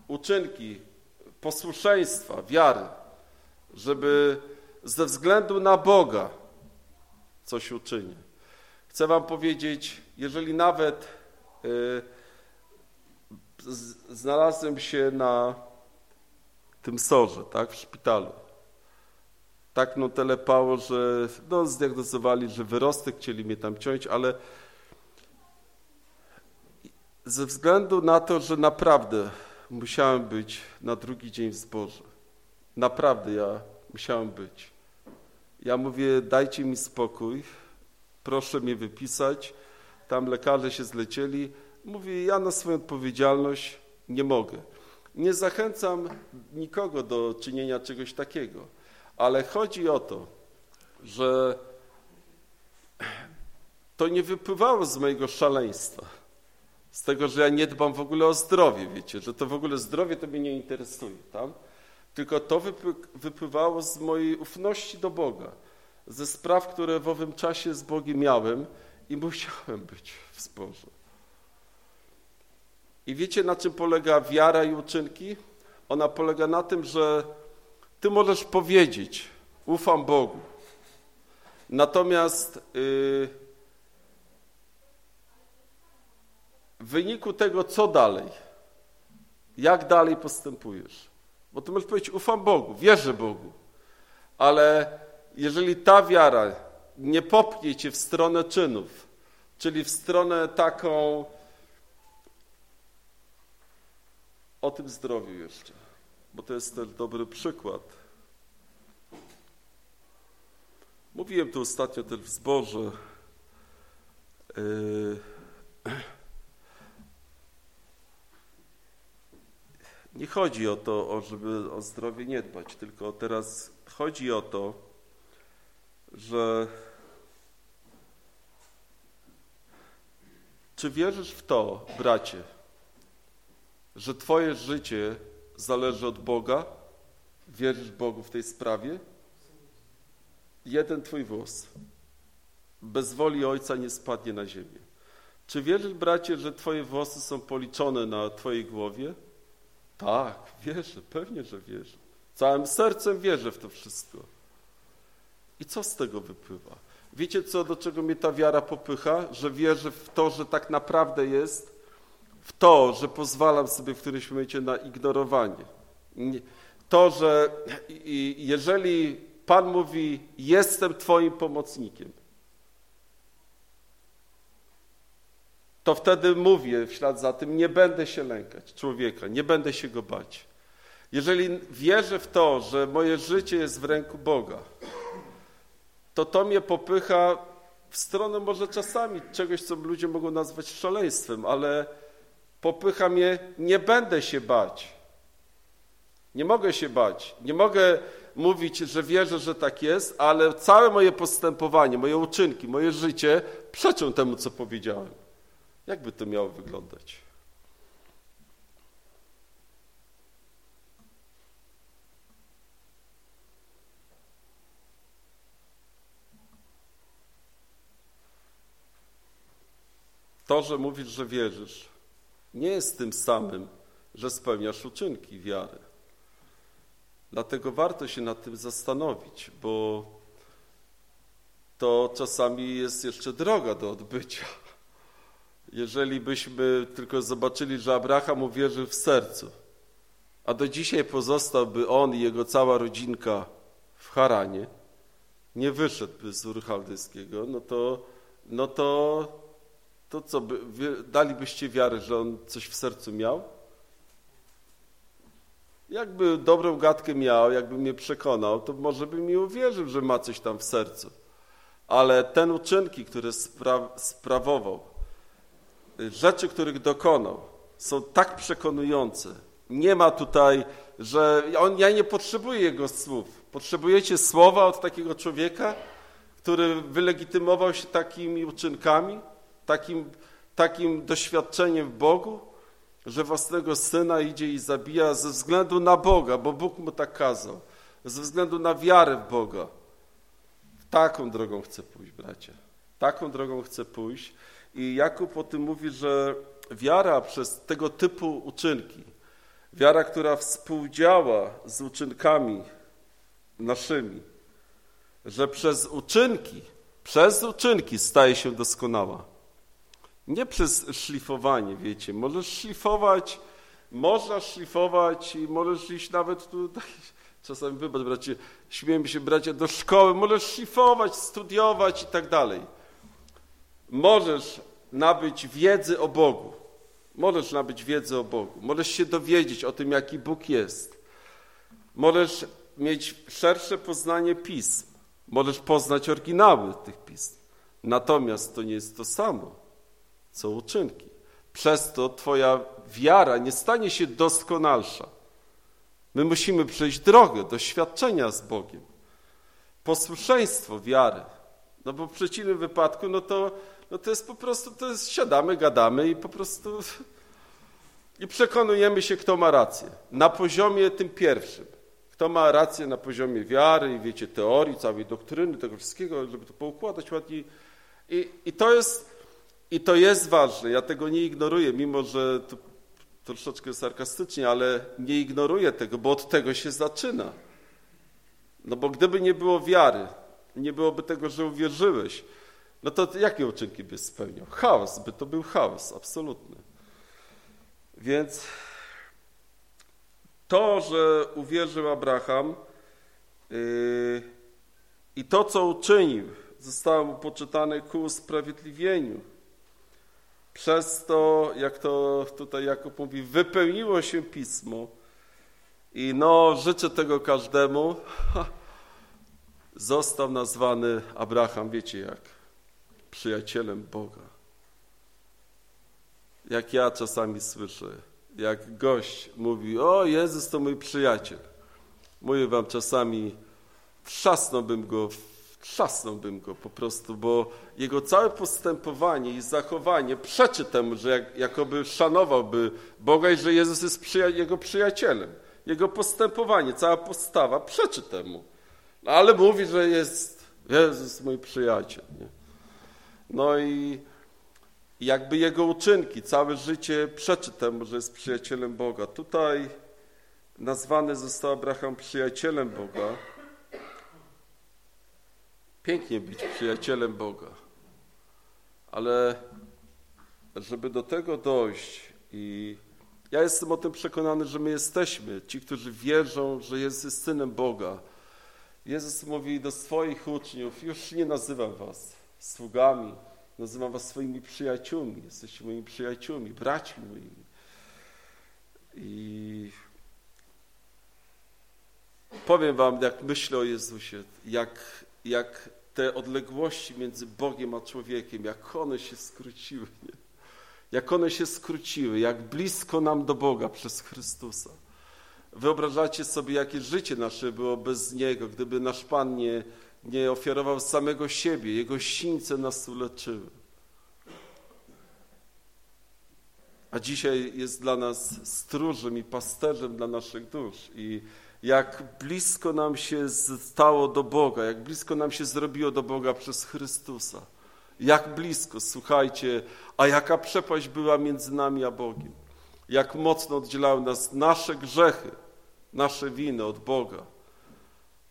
uczynki posłuszeństwa, wiary, żeby ze względu na Boga coś uczynię. Chcę wam powiedzieć, jeżeli nawet y, znalazłem się na tym sorze, tak, w szpitalu, tak no telepało, że no, zdiagnozowali, że wyrostek, chcieli mnie tam ciąć, ale ze względu na to, że naprawdę musiałem być na drugi dzień w zborze. Naprawdę ja musiałem być. Ja mówię, dajcie mi spokój, proszę mnie wypisać. Tam lekarze się zlecieli. Mówię, ja na swoją odpowiedzialność nie mogę. Nie zachęcam nikogo do czynienia czegoś takiego ale chodzi o to, że to nie wypływało z mojego szaleństwa, z tego, że ja nie dbam w ogóle o zdrowie, wiecie, że to w ogóle zdrowie to mnie nie interesuje, tam? Tylko to wypływało z mojej ufności do Boga, ze spraw, które w owym czasie z Bogiem miałem i musiałem być w zborze. I wiecie, na czym polega wiara i uczynki? Ona polega na tym, że ty możesz powiedzieć, ufam Bogu. Natomiast yy, w wyniku tego, co dalej, jak dalej postępujesz, bo ty możesz powiedzieć, ufam Bogu, wierzę Bogu, ale jeżeli ta wiara nie popnie cię w stronę czynów, czyli w stronę taką o tym zdrowiu jeszcze, bo to jest też dobry przykład. Mówiłem tu ostatnio też w zborze. Yy, nie chodzi o to, żeby o zdrowie nie dbać, tylko teraz chodzi o to, że Czy wierzysz w to, bracie, że Twoje życie zależy od Boga? Wierzysz Bogu w tej sprawie? Jeden Twój włos bez woli Ojca nie spadnie na ziemię. Czy wierzysz, bracie, że Twoje włosy są policzone na Twojej głowie? Tak, wierzę, pewnie, że wierzę. Całym sercem wierzę w to wszystko. I co z tego wypływa? Wiecie, co, do czego mnie ta wiara popycha? Że wierzę w to, że tak naprawdę jest, w to, że pozwalam sobie w którymś momencie na ignorowanie. To, że jeżeli Pan mówi, jestem Twoim pomocnikiem, to wtedy mówię w ślad za tym, nie będę się lękać człowieka, nie będę się go bać. Jeżeli wierzę w to, że moje życie jest w ręku Boga, to to mnie popycha w stronę może czasami czegoś, co ludzie mogą nazwać szaleństwem, ale popycha mnie, nie będę się bać. Nie mogę się bać. Nie mogę mówić, że wierzę, że tak jest, ale całe moje postępowanie, moje uczynki, moje życie przeczą temu, co powiedziałem. Jakby to miało wyglądać? To, że mówisz, że wierzysz, nie jest tym samym, że spełniasz uczynki wiary. Dlatego warto się nad tym zastanowić, bo to czasami jest jeszcze droga do odbycia. Jeżeli byśmy tylko zobaczyli, że Abraham uwierzył w sercu, a do dzisiaj pozostałby on i jego cała rodzinka w Haranie, nie wyszedłby z Ur no to, no to, to co, by, dalibyście wiarę, że on coś w sercu miał? Jakby dobrą gadkę miał, jakby mnie przekonał, to może by mi uwierzył, że ma coś tam w sercu. Ale ten uczynki, które spra sprawował, rzeczy, których dokonał, są tak przekonujące. Nie ma tutaj, że on, ja nie potrzebuję jego słów. Potrzebujecie słowa od takiego człowieka, który wylegitymował się takimi uczynkami, takim, takim doświadczeniem w Bogu, że własnego syna idzie i zabija ze względu na Boga, bo Bóg mu tak kazał, ze względu na wiarę w Boga. Taką drogą chcę pójść, bracie. Taką drogą chcę pójść. I Jakub o tym mówi, że wiara przez tego typu uczynki, wiara, która współdziała z uczynkami naszymi, że przez uczynki, przez uczynki staje się doskonała. Nie przez szlifowanie, wiecie. Możesz szlifować, można szlifować i możesz iść nawet tutaj, czasami wybacz bracie, śmiejemy się bracia do szkoły, możesz szlifować, studiować i tak dalej możesz nabyć wiedzy o Bogu. Możesz nabyć wiedzę o Bogu. Możesz się dowiedzieć o tym, jaki Bóg jest. Możesz mieć szersze poznanie pism. Możesz poznać oryginały tych pism. Natomiast to nie jest to samo, co uczynki. Przez to Twoja wiara nie stanie się doskonalsza. My musimy przejść drogę doświadczenia z Bogiem. Posłuszeństwo wiary. No bo w przeciwnym wypadku, no to no to jest po prostu, to jest, siadamy, gadamy i po prostu i przekonujemy się, kto ma rację. Na poziomie tym pierwszym. Kto ma rację na poziomie wiary i wiecie, teorii, całej doktryny, tego wszystkiego, żeby to poukładać ładniej. I, i, to, jest, I to jest ważne. Ja tego nie ignoruję, mimo że to troszeczkę sarkastycznie, ale nie ignoruję tego, bo od tego się zaczyna. No bo gdyby nie było wiary, nie byłoby tego, że uwierzyłeś, no to jakie uczynki by spełniał? Chaos, by to był chaos, absolutny. Więc to, że uwierzył Abraham yy, i to, co uczynił, zostało mu poczytane ku usprawiedliwieniu. Przez to, jak to tutaj Jakub mówi, wypełniło się Pismo i no, życzę tego każdemu. Został nazwany Abraham, wiecie jak? Przyjacielem Boga. Jak ja czasami słyszę, jak gość mówi, o Jezus to mój przyjaciel. Mówię wam czasami, trzasnąłbym go trzasnąłbym go po prostu, bo jego całe postępowanie i zachowanie przeczy temu, że jak, jakoby szanowałby Boga i że Jezus jest przyja jego przyjacielem. Jego postępowanie, cała postawa przeczy temu. No, ale mówi, że jest Jezus mój przyjaciel. Nie? No i jakby jego uczynki, całe życie przeczy temu, że jest przyjacielem Boga. Tutaj nazwany został Abraham przyjacielem Boga. Pięknie być przyjacielem Boga, ale żeby do tego dojść i ja jestem o tym przekonany, że my jesteśmy, ci, którzy wierzą, że Jezus jest Synem Boga. Jezus mówi do swoich uczniów, już nie nazywam was sługami, nazywam was swoimi przyjaciółmi, jesteście moimi przyjaciółmi, braćmi moimi. I powiem wam, jak myślę o Jezusie, jak, jak te odległości między Bogiem a człowiekiem, jak one się skróciły, nie? jak one się skróciły, jak blisko nam do Boga przez Chrystusa. Wyobrażacie sobie, jakie życie nasze było bez Niego, gdyby nasz Pan nie, nie ofiarował samego siebie, Jego sińce nas uleczyły. A dzisiaj jest dla nas stróżem i pasterzem dla naszych dusz. I jak blisko nam się stało do Boga, jak blisko nam się zrobiło do Boga przez Chrystusa. Jak blisko, słuchajcie, a jaka przepaść była między nami a Bogiem. Jak mocno oddzielały nas nasze grzechy, nasze winy od Boga,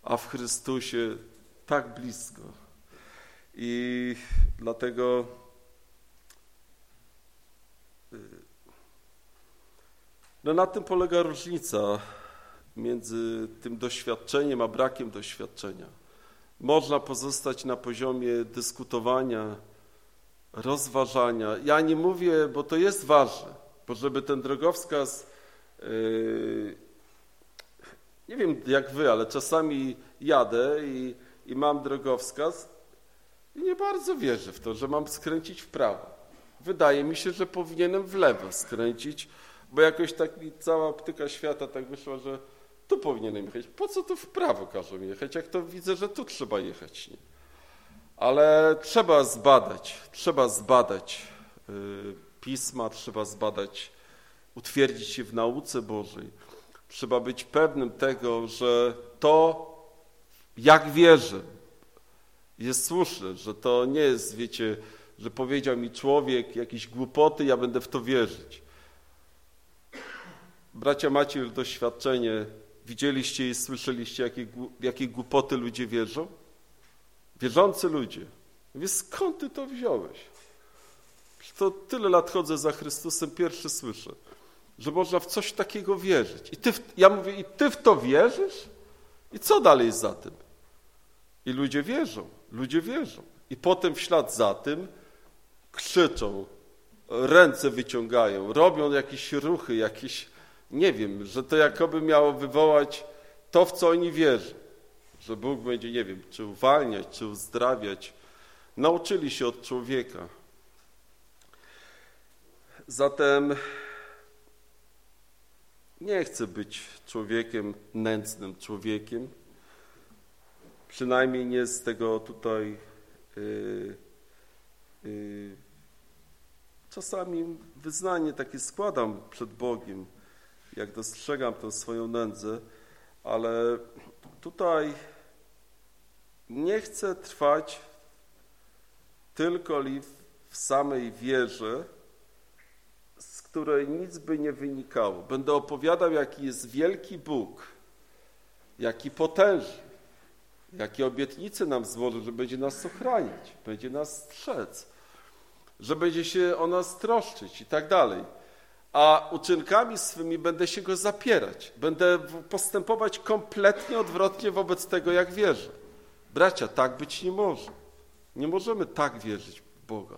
a w Chrystusie tak blisko. I dlatego y, no na tym polega różnica między tym doświadczeniem a brakiem doświadczenia. Można pozostać na poziomie dyskutowania, rozważania. Ja nie mówię, bo to jest ważne, bo żeby ten drogowskaz, yy, nie wiem jak wy, ale czasami jadę i, i mam drogowskaz i nie bardzo wierzę w to, że mam skręcić w prawo. Wydaje mi się, że powinienem w lewo skręcić, bo jakoś tak mi cała optyka świata tak wyszła, że tu powinienem jechać. Po co tu w prawo każą jechać, jak to widzę, że tu trzeba jechać. Nie? Ale trzeba zbadać, trzeba zbadać y, pisma, trzeba zbadać, utwierdzić się w nauce Bożej. Trzeba być pewnym tego, że to, jak wierzę, jest słuszne, że to nie jest, wiecie, że powiedział mi człowiek jakieś głupoty, ja będę w to wierzyć. Bracia macie już doświadczenie Widzieliście i słyszeliście, jakie, jakie głupoty ludzie wierzą? Wierzący ludzie. Mówię, skąd ty to wziąłeś? To tyle lat chodzę za Chrystusem, pierwszy słyszę, że można w coś takiego wierzyć. I ty, ja mówię, i ty w to wierzysz? I co dalej za tym? I ludzie wierzą, ludzie wierzą. I potem w ślad za tym krzyczą, ręce wyciągają, robią jakieś ruchy, jakieś nie wiem, że to jakoby miało wywołać to, w co oni wierzą. Że Bóg będzie, nie wiem, czy uwalniać, czy uzdrawiać. Nauczyli się od człowieka. Zatem nie chcę być człowiekiem, nędznym człowiekiem. Przynajmniej nie z tego tutaj yy, yy, czasami wyznanie takie składam przed Bogiem jak dostrzegam tę swoją nędzę, ale tutaj nie chcę trwać tylko w samej wierze, której nic by nie wynikało. Będę opowiadał, jaki jest wielki Bóg, jaki potężny, jakie obietnice nam złożył, że będzie nas ochraniać, będzie nas strzec, że będzie się o nas troszczyć i tak dalej a uczynkami swymi będę się go zapierać. Będę postępować kompletnie odwrotnie wobec tego, jak wierzę. Bracia, tak być nie może. Nie możemy tak wierzyć w Boga.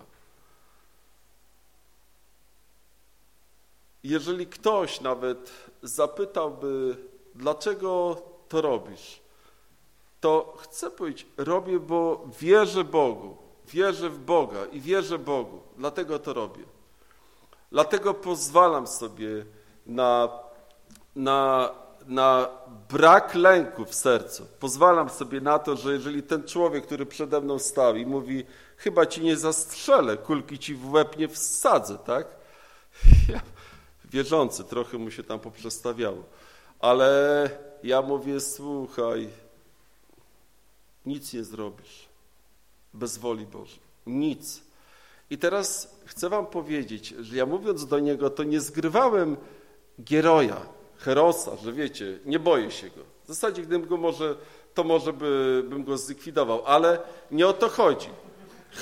Jeżeli ktoś nawet zapytałby, dlaczego to robisz, to chcę powiedzieć, robię, bo wierzę Bogu, wierzę w Boga i wierzę Bogu, dlatego to robię. Dlatego pozwalam sobie na, na na brak lęku w sercu. Pozwalam sobie na to, że jeżeli ten człowiek, który przede mną stał i mówi, chyba ci nie zastrzelę, kulki ci w łeb nie wsadzę, tak? Ja, wierzący, trochę mu się tam poprzestawiało. Ale ja mówię, słuchaj, nic nie zrobisz bez woli Bożej. Nic. I teraz chcę wam powiedzieć, że ja mówiąc do niego, to nie zgrywałem Gieroja, Herosa, że wiecie, nie boję się go. W zasadzie, gdybym go może, to może by, bym go zlikwidował, ale nie o to chodzi.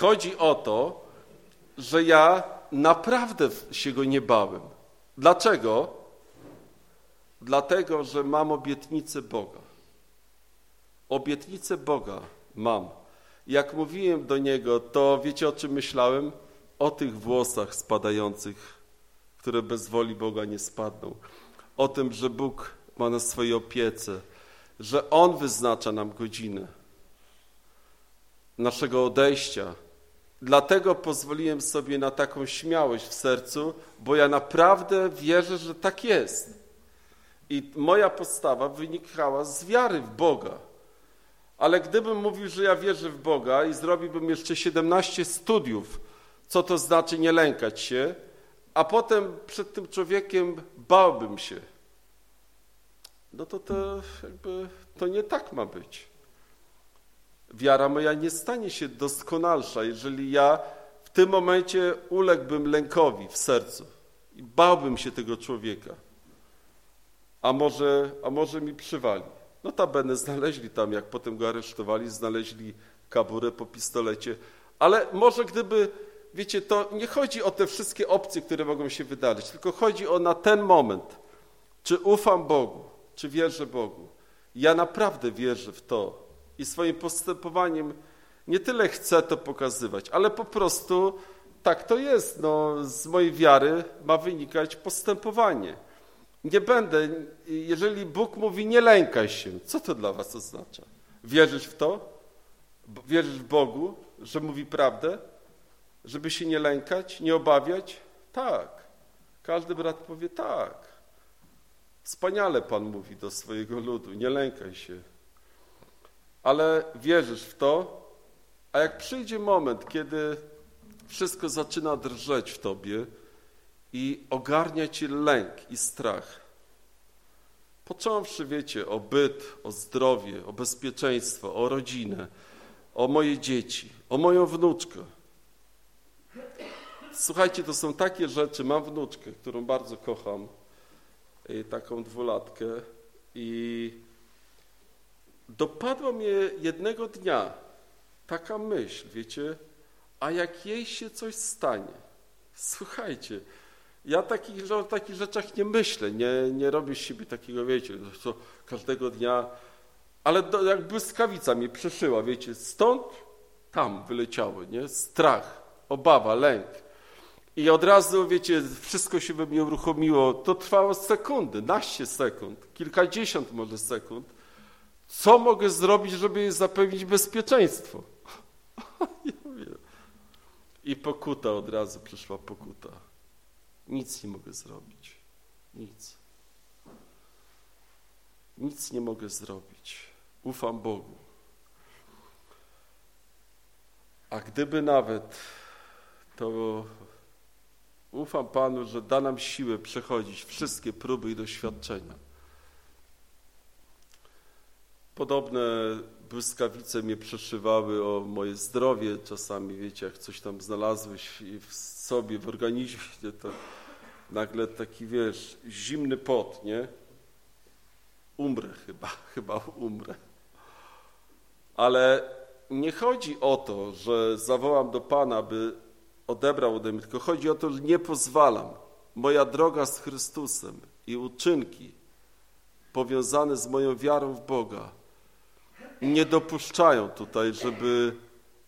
Chodzi o to, że ja naprawdę się go nie bałem. Dlaczego? Dlatego, że mam obietnicę Boga. Obietnicę Boga mam. Jak mówiłem do niego, to wiecie o czym myślałem? O tych włosach spadających, które bez woli Boga nie spadną. O tym, że Bóg ma na swojej opiece, że On wyznacza nam godzinę naszego odejścia. Dlatego pozwoliłem sobie na taką śmiałość w sercu, bo ja naprawdę wierzę, że tak jest. I moja postawa wynikała z wiary w Boga. Ale gdybym mówił, że ja wierzę w Boga i zrobiłbym jeszcze 17 studiów, co to znaczy nie lękać się, a potem przed tym człowiekiem bałbym się, no to to jakby to nie tak ma być. Wiara moja nie stanie się doskonalsza, jeżeli ja w tym momencie uległbym lękowi w sercu i bałbym się tego człowieka. A może, a może mi przywali. Notabene znaleźli tam, jak potem go aresztowali, znaleźli kaburę po pistolecie. Ale może gdyby, wiecie, to nie chodzi o te wszystkie opcje, które mogą się wydarzyć, tylko chodzi o na ten moment, czy ufam Bogu, czy wierzę Bogu. Ja naprawdę wierzę w to i swoim postępowaniem nie tyle chcę to pokazywać, ale po prostu tak to jest. No, z mojej wiary ma wynikać postępowanie. Nie będę, jeżeli Bóg mówi nie lękaj się, co to dla was oznacza? Wierzysz w to? Wierzysz w Bogu, że mówi prawdę? Żeby się nie lękać, nie obawiać? Tak. Każdy brat powie tak. Wspaniale Pan mówi do swojego ludu, nie lękaj się. Ale wierzysz w to, a jak przyjdzie moment, kiedy wszystko zaczyna drżeć w tobie, i ogarnia cię lęk i strach. Począwszy, wiecie, o byt, o zdrowie, o bezpieczeństwo, o rodzinę, o moje dzieci, o moją wnuczkę. Słuchajcie, to są takie rzeczy. Mam wnuczkę, którą bardzo kocham, taką dwulatkę i dopadła mnie jednego dnia taka myśl, wiecie, a jak jej się coś stanie? Słuchajcie, ja takich, o takich rzeczach nie myślę, nie, nie robię z siebie takiego, wiecie, co każdego dnia, ale do, jak błyskawica mnie przeszyła, wiecie, stąd tam wyleciały, nie? Strach, obawa, lęk. I od razu, wiecie, wszystko się we mnie uruchomiło. To trwało sekundy, naście sekund, kilkadziesiąt może sekund. Co mogę zrobić, żeby zapewnić bezpieczeństwo? I pokuta od razu przyszła pokuta. Nic nie mogę zrobić. Nic. Nic nie mogę zrobić. Ufam Bogu. A gdyby nawet, to ufam Panu, że da nam siłę przechodzić wszystkie próby i doświadczenia. Podobne błyskawice mnie przeszywały o moje zdrowie. Czasami, wiecie, jak coś tam znalazłeś w sobie, w organizmie, to nagle taki, wiesz, zimny pot, nie? Umrę chyba, chyba umrę. Ale nie chodzi o to, że zawołam do Pana, by odebrał ode mnie, tylko chodzi o to, że nie pozwalam. Moja droga z Chrystusem i uczynki powiązane z moją wiarą w Boga nie dopuszczają tutaj, żeby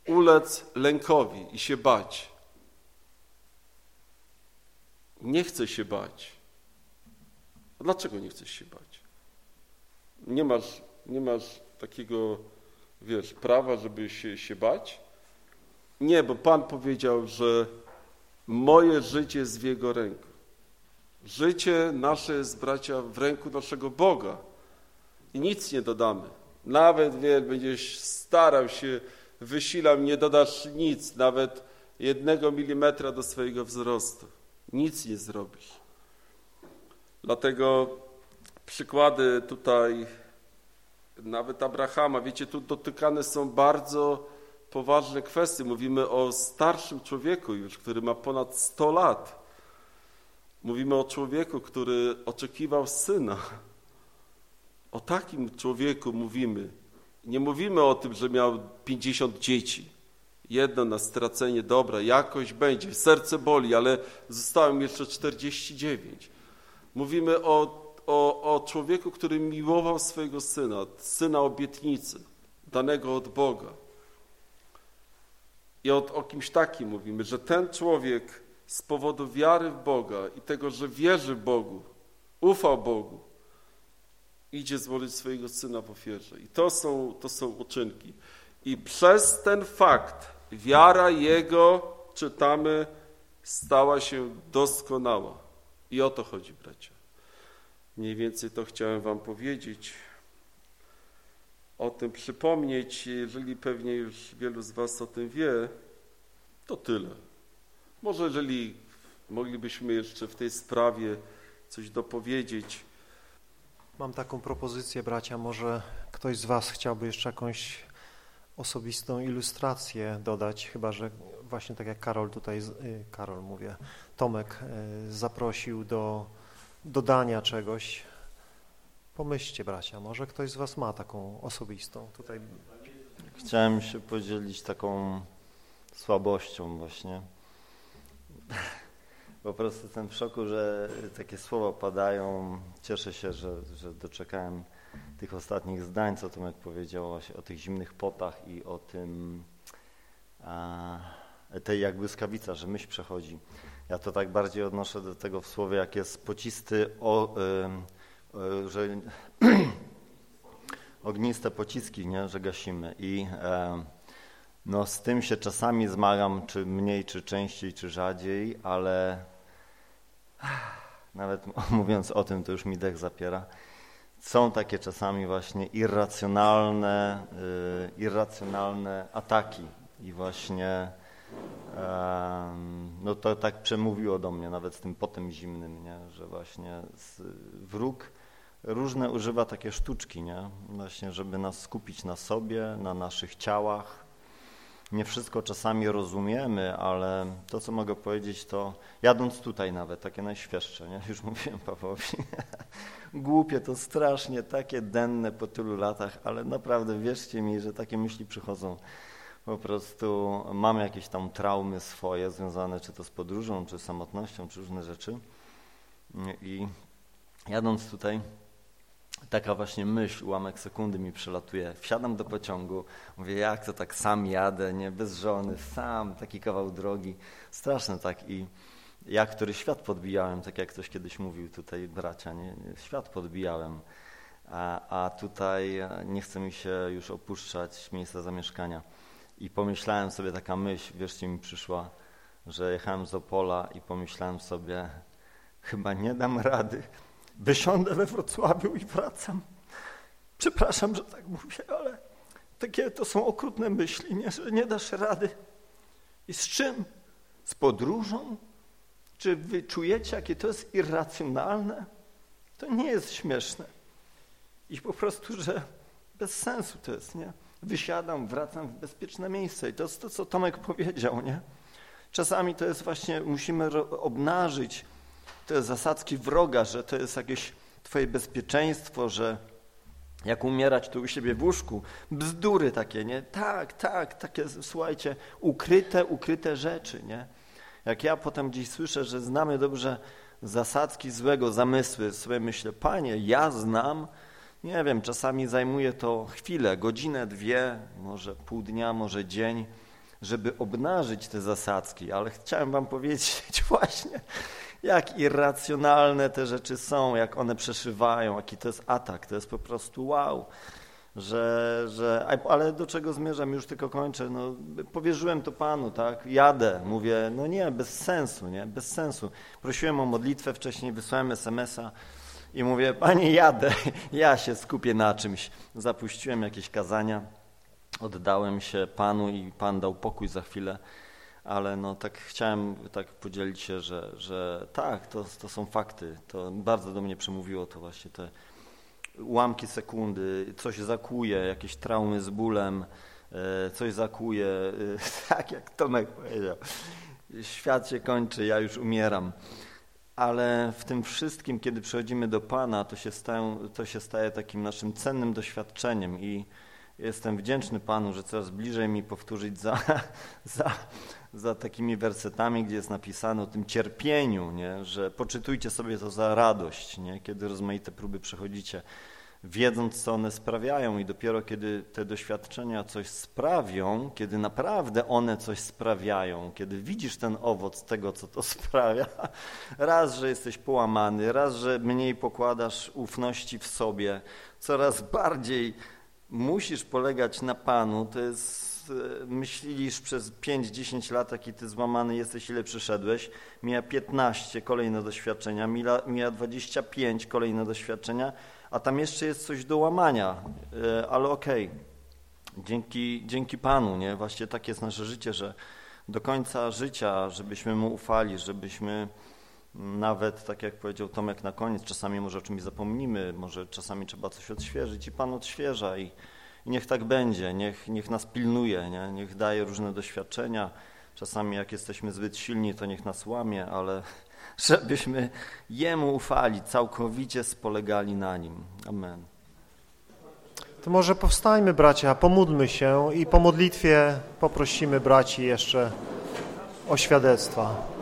ulec lękowi i się bać. Nie chcę się bać. A dlaczego nie chcesz się bać? Nie masz, nie masz takiego, wiesz, prawa, żeby się, się bać? Nie, bo Pan powiedział, że moje życie jest w Jego ręku. Życie nasze jest, bracia, w ręku naszego Boga i nic nie dodamy. Nawet, wie, będziesz starał się, wysilał, nie dodasz nic, nawet jednego milimetra do swojego wzrostu. Nic nie zrobisz. Dlatego przykłady tutaj, nawet Abrahama, wiecie, tu dotykane są bardzo poważne kwestie. Mówimy o starszym człowieku już, który ma ponad 100 lat. Mówimy o człowieku, który oczekiwał syna. O takim człowieku mówimy. Nie mówimy o tym, że miał 50 dzieci. Jedno na stracenie dobra, jakoś będzie, serce boli, ale zostałem jeszcze 49. Mówimy o, o, o człowieku, który miłował swojego syna, syna obietnicy, danego od Boga. I o, o kimś takim mówimy, że ten człowiek z powodu wiary w Boga i tego, że wierzy Bogu, ufa Bogu, idzie złożyć swojego syna w ofierze. I to są, to są uczynki. I przez ten fakt wiara jego, czytamy, stała się doskonała. I o to chodzi, bracia. Mniej więcej to chciałem wam powiedzieć, o tym przypomnieć. Jeżeli pewnie już wielu z was o tym wie, to tyle. Może jeżeli moglibyśmy jeszcze w tej sprawie coś dopowiedzieć. Mam taką propozycję, bracia, może ktoś z was chciałby jeszcze jakąś osobistą ilustrację dodać, chyba że właśnie tak jak Karol tutaj, y, Karol mówię, Tomek y, zaprosił do dodania czegoś. Pomyślcie, bracia, może ktoś z was ma taką osobistą. Tutaj Chciałem się podzielić taką słabością właśnie. Po prostu jestem w szoku, że takie słowa padają. Cieszę się, że, że doczekałem tych ostatnich zdań, co Tomek powiedział o tych zimnych potach i o tym, a, tej jak błyskawica, że myśl przechodzi. Ja to tak bardziej odnoszę do tego w słowie, jak jest pocisty, o, y, y, że ogniste pociski, nie, że gasimy. I y, no, z tym się czasami zmagam, czy mniej, czy częściej, czy rzadziej, ale nawet mówiąc o tym, to już mi dech zapiera. Są takie czasami właśnie irracjonalne, yy, irracjonalne ataki i właśnie no to tak przemówiło do mnie nawet z tym potem zimnym, nie? że właśnie wróg różne używa takie sztuczki, nie? właśnie żeby nas skupić na sobie, na naszych ciałach, nie wszystko czasami rozumiemy, ale to, co mogę powiedzieć, to jadąc tutaj nawet, takie najświeższe, nie? już mówiłem Pawłowi, głupie to strasznie, takie denne po tylu latach, ale naprawdę wierzcie mi, że takie myśli przychodzą. Po prostu mam jakieś tam traumy swoje związane czy to z podróżą, czy samotnością, czy różne rzeczy. I jadąc tutaj, taka właśnie myśl, ułamek sekundy mi przelatuje. Wsiadam do pociągu, mówię, jak to tak sam jadę, nie, bez żony, sam, taki kawał drogi. Straszne tak i ja, który świat podbijałem, tak jak ktoś kiedyś mówił tutaj, bracia, nie, świat podbijałem. A, a tutaj nie chce mi się już opuszczać miejsca zamieszkania. I pomyślałem sobie, taka myśl, wierzcie mi przyszła, że jechałem z Opola i pomyślałem sobie, chyba nie dam rady wysiądę we Wrocławiu i wracam. Przepraszam, że tak mówię, ale takie to są okrutne myśli, nie, że nie dasz rady. I z czym? Z podróżą? Czy wy czujecie, jakie to jest irracjonalne? To nie jest śmieszne. I po prostu, że bez sensu to jest, nie? Wysiadam, wracam w bezpieczne miejsce. I to jest to, co Tomek powiedział, nie? Czasami to jest właśnie, musimy obnażyć te zasadzki wroga, że to jest jakieś twoje bezpieczeństwo, że jak umierać tu u siebie w łóżku, bzdury takie, nie? Tak, tak, takie, słuchajcie, ukryte, ukryte rzeczy, nie? Jak ja potem gdzieś słyszę, że znamy dobrze zasadzki złego, zamysły, sobie myślę, panie, ja znam, nie wiem, czasami zajmuje to chwilę, godzinę, dwie, może pół dnia, może dzień, żeby obnażyć te zasadzki, ale chciałem wam powiedzieć właśnie, jak irracjonalne te rzeczy są, jak one przeszywają, jaki to jest atak, to jest po prostu wow. że, że, ale do czego zmierzam, już tylko kończę, no, powierzyłem to Panu, tak, jadę, mówię, no nie, bez sensu, nie, bez sensu. Prosiłem o modlitwę wcześniej, wysłałem SMS-a i mówię, Panie, jadę, ja się skupię na czymś. Zapuściłem jakieś kazania, oddałem się Panu i Pan dał pokój za chwilę, ale no tak chciałem tak podzielić się, że, że tak, to, to są fakty, to bardzo do mnie przemówiło to właśnie te ułamki sekundy, coś zakuje, jakieś traumy z bólem, e, coś zakuje, e, tak jak Tomek powiedział, świat się kończy, ja już umieram. Ale w tym wszystkim, kiedy przechodzimy do Pana, to się, stają, to się staje takim naszym cennym doświadczeniem i jestem wdzięczny Panu, że coraz bliżej mi powtórzyć za, za, za takimi wersetami, gdzie jest napisane o tym cierpieniu, nie? że poczytujcie sobie to za radość, nie? kiedy rozmaite próby przechodzicie, wiedząc, co one sprawiają i dopiero kiedy te doświadczenia coś sprawią, kiedy naprawdę one coś sprawiają, kiedy widzisz ten owoc tego, co to sprawia, raz, że jesteś połamany, raz, że mniej pokładasz ufności w sobie, coraz bardziej musisz polegać na Panu, to jest myślisz przez 5-10 lat, jaki ty złamany jesteś, ile przyszedłeś, mija 15 kolejne doświadczenia, mija, mija 25 kolejne doświadczenia, a tam jeszcze jest coś do łamania, e, ale okej, okay. dzięki, dzięki Panu, nie? Właśnie tak jest nasze życie, że do końca życia, żebyśmy Mu ufali, żebyśmy nawet, tak jak powiedział Tomek na koniec, czasami może o czymś zapomnimy, może czasami trzeba coś odświeżyć i Pan odświeża i i niech tak będzie, niech, niech nas pilnuje, nie? niech daje różne doświadczenia. Czasami jak jesteśmy zbyt silni, to niech nas łamie, ale żebyśmy Jemu ufali, całkowicie spolegali na Nim. Amen. To może powstajmy, bracia, pomódlmy się i po modlitwie poprosimy braci jeszcze o świadectwa.